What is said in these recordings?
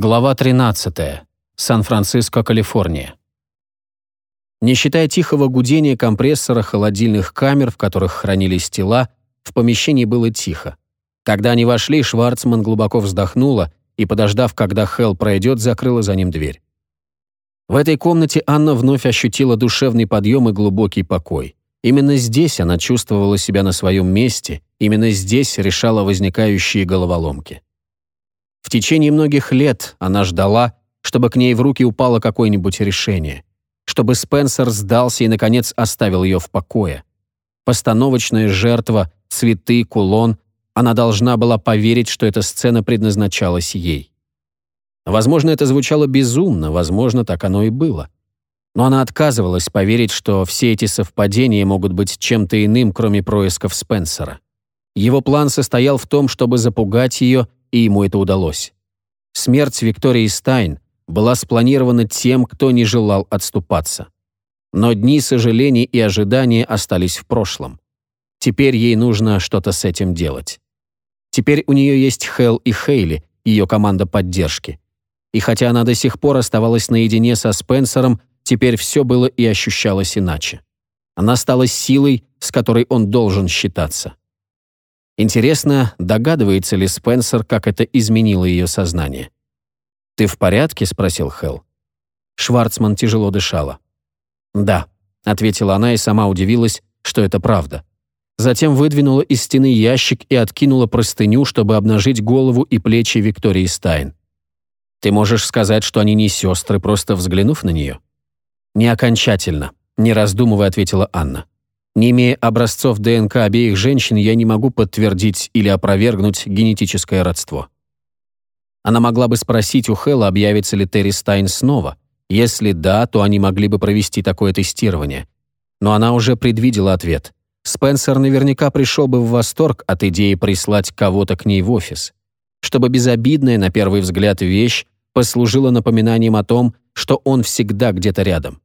Глава 13. Сан-Франциско, Калифорния. Не считая тихого гудения компрессора холодильных камер, в которых хранились тела, в помещении было тихо. Когда они вошли, Шварцман глубоко вздохнула и, подождав, когда Хелл пройдет, закрыла за ним дверь. В этой комнате Анна вновь ощутила душевный подъем и глубокий покой. Именно здесь она чувствовала себя на своем месте, именно здесь решала возникающие головоломки. В течение многих лет она ждала, чтобы к ней в руки упало какое-нибудь решение, чтобы Спенсер сдался и, наконец, оставил ее в покое. Постановочная жертва, цветы, кулон, она должна была поверить, что эта сцена предназначалась ей. Возможно, это звучало безумно, возможно, так оно и было. Но она отказывалась поверить, что все эти совпадения могут быть чем-то иным, кроме происков Спенсера. Его план состоял в том, чтобы запугать ее и ему это удалось. Смерть Виктории Стайн была спланирована тем, кто не желал отступаться. Но дни сожалений и ожидания остались в прошлом. Теперь ей нужно что-то с этим делать. Теперь у нее есть Хелл и Хейли, ее команда поддержки. И хотя она до сих пор оставалась наедине со Спенсером, теперь все было и ощущалось иначе. Она стала силой, с которой он должен считаться. Интересно, догадывается ли Спенсер, как это изменило ее сознание? «Ты в порядке?» — спросил Хелл. Шварцман тяжело дышала. «Да», — ответила она и сама удивилась, что это правда. Затем выдвинула из стены ящик и откинула простыню, чтобы обнажить голову и плечи Виктории Стайн. «Ты можешь сказать, что они не сестры, просто взглянув на нее?» «Не окончательно», — не раздумывая ответила Анна. Не имея образцов ДНК обеих женщин, я не могу подтвердить или опровергнуть генетическое родство. Она могла бы спросить у Хэлла, объявится ли Терри Стайн снова. Если да, то они могли бы провести такое тестирование. Но она уже предвидела ответ. Спенсер наверняка пришел бы в восторг от идеи прислать кого-то к ней в офис. Чтобы безобидная, на первый взгляд, вещь послужила напоминанием о том, что он всегда где-то рядом.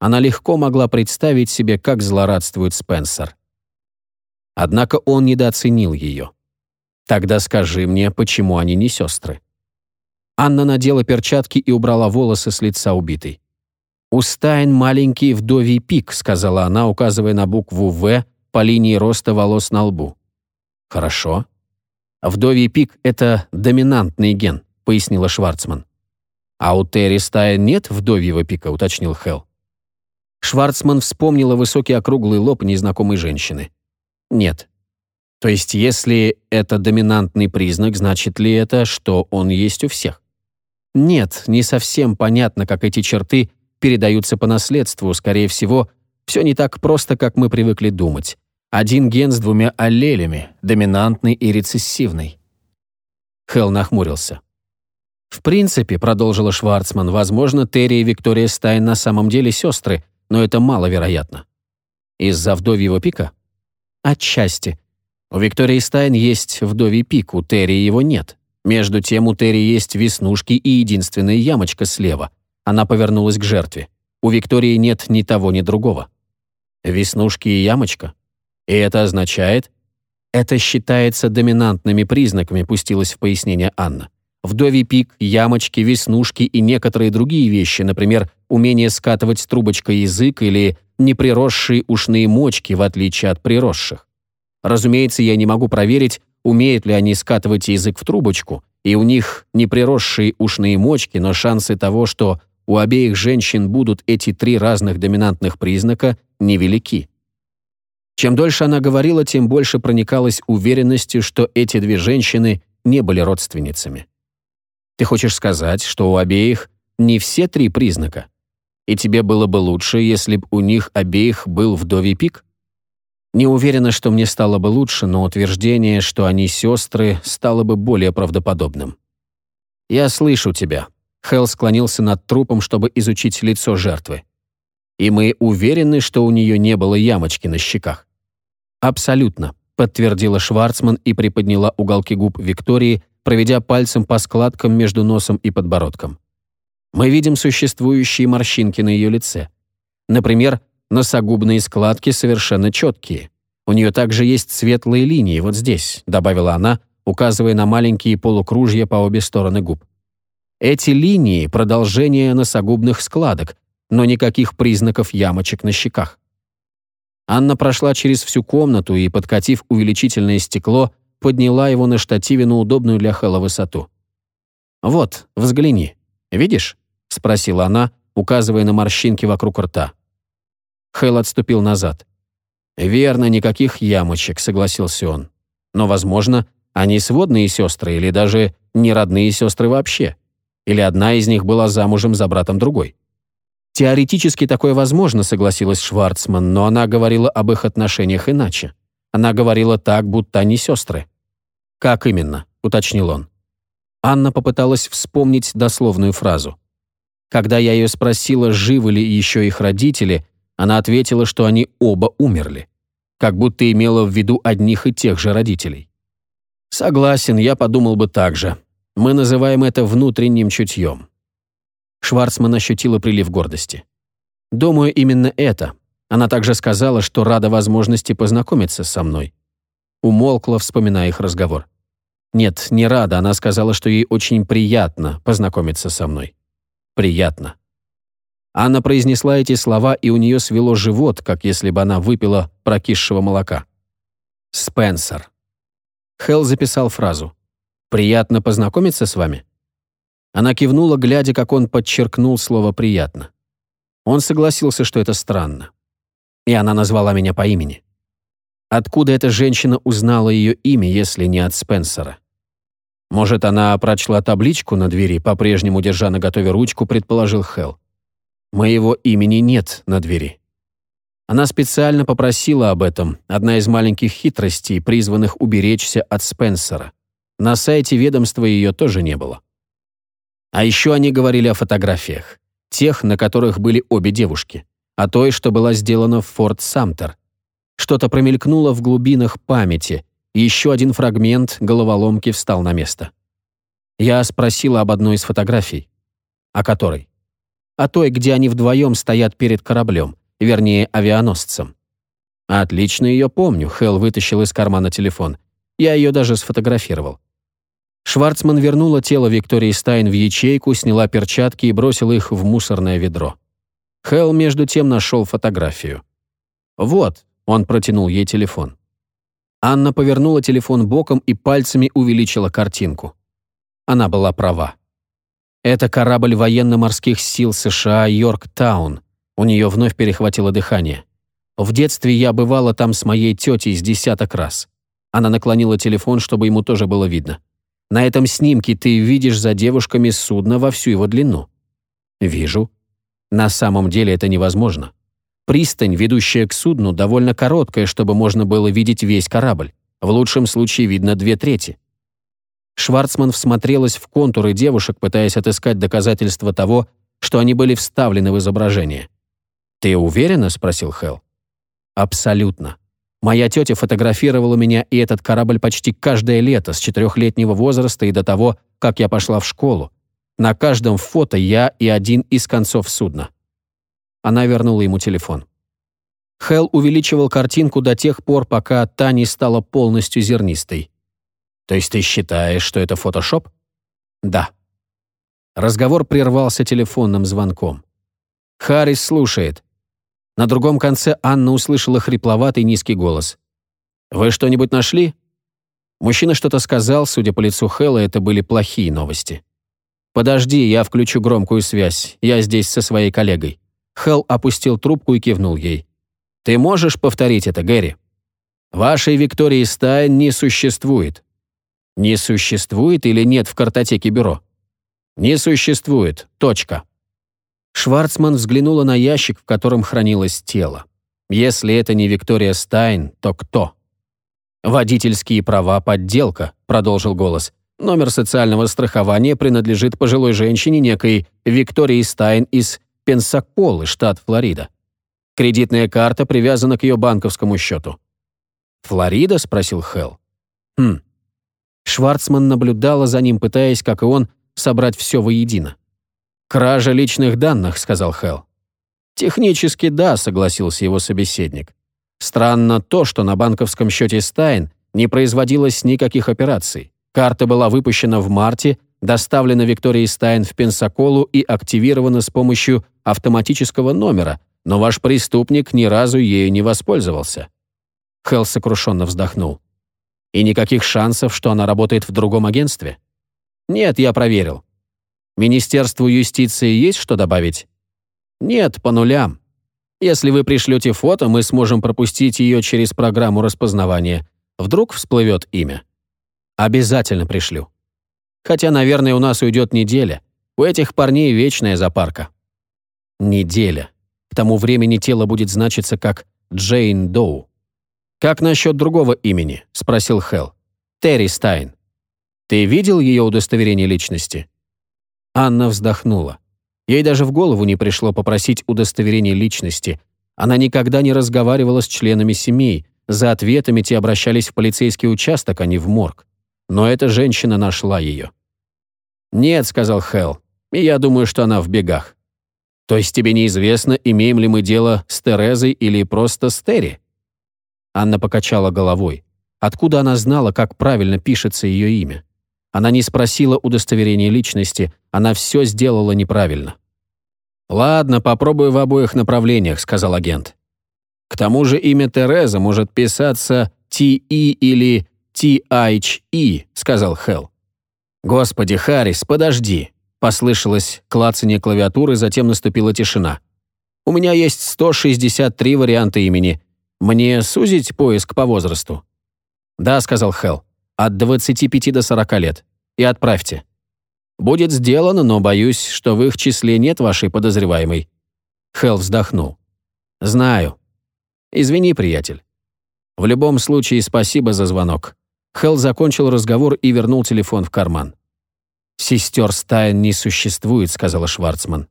Она легко могла представить себе, как злорадствует Спенсер. Однако он недооценил ее. «Тогда скажи мне, почему они не сестры?» Анна надела перчатки и убрала волосы с лица убитой. «У Стайн маленький вдовий пик», — сказала она, указывая на букву «В» по линии роста волос на лбу. «Хорошо. Вдовий пик — это доминантный ген», — пояснила Шварцман. «А у Терри Стайн нет вдовьего пика», — уточнил Хелл. Шварцман вспомнила высокий округлый лоб незнакомой женщины. Нет. То есть, если это доминантный признак, значит ли это, что он есть у всех? Нет, не совсем понятно, как эти черты передаются по наследству. Скорее всего, все не так просто, как мы привыкли думать. Один ген с двумя аллелями, доминантный и рецессивный. Хелл нахмурился. В принципе, продолжила Шварцман, возможно, Терри и Виктория Стайн на самом деле сестры, но это маловероятно. Из-за вдовьего пика? Отчасти. У Виктории Стайн есть вдовий пик, у Терри его нет. Между тем у Терри есть веснушки и единственная ямочка слева. Она повернулась к жертве. У Виктории нет ни того, ни другого. Веснушки и ямочка? И это означает... Это считается доминантными признаками, пустилась в пояснение Анна. Вдовий пик, ямочки, веснушки и некоторые другие вещи, например, умение скатывать трубочкой язык или неприросшие ушные мочки, в отличие от приросших. Разумеется, я не могу проверить, умеют ли они скатывать язык в трубочку, и у них неприросшие ушные мочки, но шансы того, что у обеих женщин будут эти три разных доминантных признака, невелики. Чем дольше она говорила, тем больше проникалась уверенностью, что эти две женщины не были родственницами. Ты хочешь сказать, что у обеих не все три признака? И тебе было бы лучше, если б у них обеих был вдовий пик? Не уверена, что мне стало бы лучше, но утверждение, что они сестры, стало бы более правдоподобным. «Я слышу тебя». Хелл склонился над трупом, чтобы изучить лицо жертвы. «И мы уверены, что у нее не было ямочки на щеках?» «Абсолютно», — подтвердила Шварцман и приподняла уголки губ Виктории, проведя пальцем по складкам между носом и подбородком. Мы видим существующие морщинки на ее лице. Например, носогубные складки совершенно четкие. У нее также есть светлые линии вот здесь, добавила она, указывая на маленькие полукружья по обе стороны губ. Эти линии — продолжение носогубных складок, но никаких признаков ямочек на щеках. Анна прошла через всю комнату и, подкатив увеличительное стекло, подняла его на штативе на удобную для Хэлла высоту. «Вот, взгляни. Видишь?» — спросила она, указывая на морщинки вокруг рта. Хэл отступил назад. «Верно, никаких ямочек», — согласился он. «Но, возможно, они сводные сестры или даже не родные сестры вообще. Или одна из них была замужем за братом другой». Теоретически такое возможно, согласилась Шварцман, но она говорила об их отношениях иначе. Она говорила так, будто они сестры. «Как именно?» — уточнил он. Анна попыталась вспомнить дословную фразу. Когда я ее спросила, живы ли еще их родители, она ответила, что они оба умерли. Как будто имела в виду одних и тех же родителей. Согласен, я подумал бы так же. Мы называем это внутренним чутьем. Шварцман ощутила прилив гордости. Думаю, именно это. Она также сказала, что рада возможности познакомиться со мной. Умолкла, вспоминая их разговор. Нет, не рада, она сказала, что ей очень приятно познакомиться со мной. Приятно. Анна произнесла эти слова, и у нее свело живот, как если бы она выпила прокисшего молока. «Спенсер». Хелл записал фразу. «Приятно познакомиться с вами?» Она кивнула, глядя, как он подчеркнул слово «приятно». Он согласился, что это странно. И она назвала меня по имени. Откуда эта женщина узнала ее имя, если не от Спенсера? Может, она прочла табличку на двери, по-прежнему держа на готове ручку, предположил Хелл. Моего имени нет на двери. Она специально попросила об этом, одна из маленьких хитростей, призванных уберечься от Спенсера. На сайте ведомства ее тоже не было. А еще они говорили о фотографиях. Тех, на которых были обе девушки. О той, что была сделана в Форт Самтер. Что-то промелькнуло в глубинах памяти, и еще один фрагмент головоломки встал на место. Я спросила об одной из фотографий. О которой? О той, где они вдвоем стоят перед кораблем, вернее, авианосцем. Отлично ее помню, Хелл вытащил из кармана телефон. Я ее даже сфотографировал. Шварцман вернула тело Виктории Стайн в ячейку, сняла перчатки и бросила их в мусорное ведро. Хелл между тем нашел фотографию. «Вот», он протянул ей телефон. Анна повернула телефон боком и пальцами увеличила картинку. Она была права. Это корабль военно-морских сил США «Йорктаун». У нее вновь перехватило дыхание. В детстве я бывала там с моей тетей с десяток раз. Она наклонила телефон, чтобы ему тоже было видно. На этом снимке ты видишь за девушками судно во всю его длину. Вижу. На самом деле это невозможно. Пристань, ведущая к судну, довольно короткая, чтобы можно было видеть весь корабль. В лучшем случае видно две трети. Шварцман всмотрелась в контуры девушек, пытаясь отыскать доказательства того, что они были вставлены в изображение. «Ты уверена?» — спросил Хелл. «Абсолютно. Моя тетя фотографировала меня и этот корабль почти каждое лето, с четырехлетнего возраста и до того, как я пошла в школу. На каждом фото я и один из концов судна. Она вернула ему телефон. Хелл увеличивал картинку до тех пор, пока та не стала полностью зернистой. «То есть ты считаешь, что это фотошоп?» «Да». Разговор прервался телефонным звонком. Харрис слушает. На другом конце Анна услышала хрипловатый низкий голос. «Вы что-нибудь нашли?» Мужчина что-то сказал, судя по лицу Хэлла, это были плохие новости. «Подожди, я включу громкую связь. Я здесь со своей коллегой». Хелл опустил трубку и кивнул ей. «Ты можешь повторить это, Гэри? Вашей Виктории Стайн не существует». «Не существует или нет в картотеке бюро?» «Не существует. Точка». Шварцман взглянула на ящик, в котором хранилось тело. «Если это не Виктория Стайн, то кто?» «Водительские права – подделка», – продолжил голос. «Номер социального страхования принадлежит пожилой женщине некой Виктории Стайн из Пенсаколы, штат Флорида. Кредитная карта привязана к ее банковскому счету. «Флорида?» — спросил Хелл. «Хм». Шварцман наблюдала за ним, пытаясь, как и он, собрать все воедино. «Кража личных данных», — сказал Хелл. «Технически да», — согласился его собеседник. «Странно то, что на банковском счете Стайн не производилось никаких операций. Карта была выпущена в марте, доставлена Викторией Стайн в Пенсаколу и активирована с помощью автоматического номера, но ваш преступник ни разу ею не воспользовался». Хелл сокрушенно вздохнул. «И никаких шансов, что она работает в другом агентстве?» «Нет, я проверил. Министерству юстиции есть что добавить?» «Нет, по нулям. Если вы пришлете фото, мы сможем пропустить ее через программу распознавания. Вдруг всплывет имя?» «Обязательно пришлю. Хотя, наверное, у нас уйдет неделя. У этих парней вечная запарка». «Неделя. К тому времени тело будет значиться как Джейн Доу». «Как насчет другого имени?» — спросил Хелл. «Терри Стайн. Ты видел ее удостоверение личности?» Анна вздохнула. Ей даже в голову не пришло попросить удостоверение личности. Она никогда не разговаривала с членами семей. За ответами те обращались в полицейский участок, а не в морг. Но эта женщина нашла ее. «Нет», — сказал Хелл, — «и я думаю, что она в бегах». «То есть тебе неизвестно, имеем ли мы дело с Терезой или просто с Терри?» Анна покачала головой. Откуда она знала, как правильно пишется ее имя? Она не спросила удостоверения личности, она все сделала неправильно. «Ладно, попробую в обоих направлениях», — сказал агент. «К тому же имя Тереза может писаться Ти-И или Ти-Айч-И», — сказал Хелл. «Господи, Харрис, подожди», — послышалось клацание клавиатуры, затем наступила тишина. «У меня есть 163 варианта имени. Мне сузить поиск по возрасту?» «Да», — сказал Хелл. От 25 до 40 лет. И отправьте. Будет сделано, но боюсь, что в их числе нет вашей подозреваемой». Хелл вздохнул. «Знаю. Извини, приятель. В любом случае, спасибо за звонок». Хелл закончил разговор и вернул телефон в карман. «Сестер Стайн не существует», — сказала Шварцман.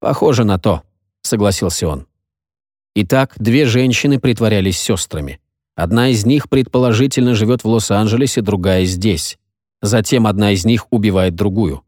«Похоже на то», — согласился он. Итак, две женщины притворялись сестрами. Одна из них, предположительно, живет в Лос-Анджелесе, другая здесь. Затем одна из них убивает другую.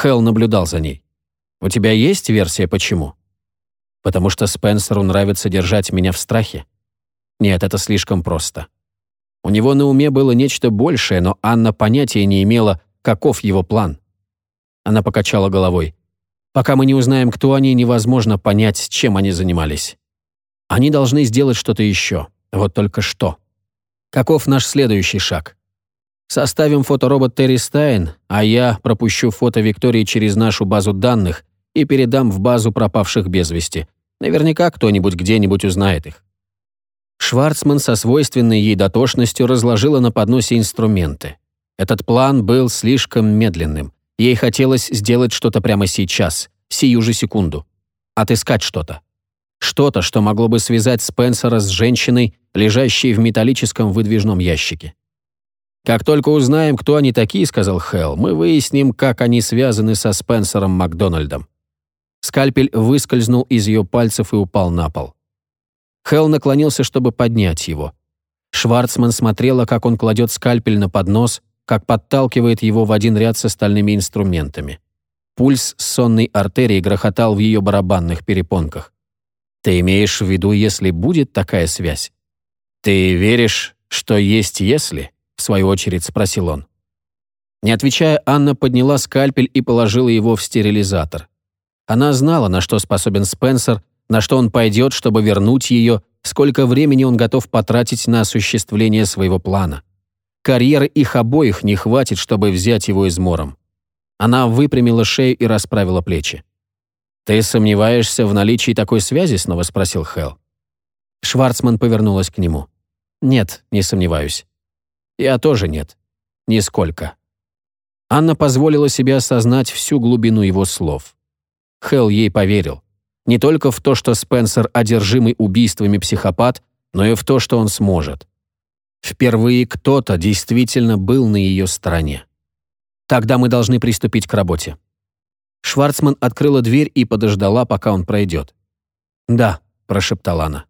Хелл наблюдал за ней. «У тебя есть версия, почему?» «Потому что Спенсеру нравится держать меня в страхе?» «Нет, это слишком просто». У него на уме было нечто большее, но Анна понятия не имела, каков его план. Она покачала головой. «Пока мы не узнаем, кто они, невозможно понять, чем они занимались. Они должны сделать что-то еще. Вот только что. Каков наш следующий шаг? Составим фоторобот Терри Стайн, а я пропущу фото Виктории через нашу базу данных и передам в базу пропавших без вести. Наверняка кто-нибудь где-нибудь узнает их. Шварцман со свойственной ей дотошностью разложила на подносе инструменты. Этот план был слишком медленным. Ей хотелось сделать что-то прямо сейчас, сию же секунду. Отыскать что-то. Что-то, что могло бы связать Спенсера с женщиной, лежащей в металлическом выдвижном ящике. «Как только узнаем, кто они такие», — сказал Хелл, «мы выясним, как они связаны со Спенсером Макдональдом». Скальпель выскользнул из ее пальцев и упал на пол. Хелл наклонился, чтобы поднять его. Шварцман смотрела, как он кладет скальпель на поднос, как подталкивает его в один ряд с остальными инструментами. Пульс сонной артерии грохотал в ее барабанных перепонках. Ты имеешь в виду, если будет такая связь? Ты веришь, что есть «если»? В свою очередь спросил он. Не отвечая, Анна подняла скальпель и положила его в стерилизатор. Она знала, на что способен Спенсер, на что он пойдет, чтобы вернуть ее, сколько времени он готов потратить на осуществление своего плана. Карьеры их обоих не хватит, чтобы взять его измором. Она выпрямила шею и расправила плечи. «Ты сомневаешься в наличии такой связи?» — снова спросил Хелл. Шварцман повернулась к нему. «Нет, не сомневаюсь». «Я тоже нет. Нисколько». Анна позволила себе осознать всю глубину его слов. Хелл ей поверил. Не только в то, что Спенсер одержимый убийствами психопат, но и в то, что он сможет. Впервые кто-то действительно был на ее стороне. Тогда мы должны приступить к работе. Шварцман открыла дверь и подождала, пока он пройдет. «Да», — прошептала она.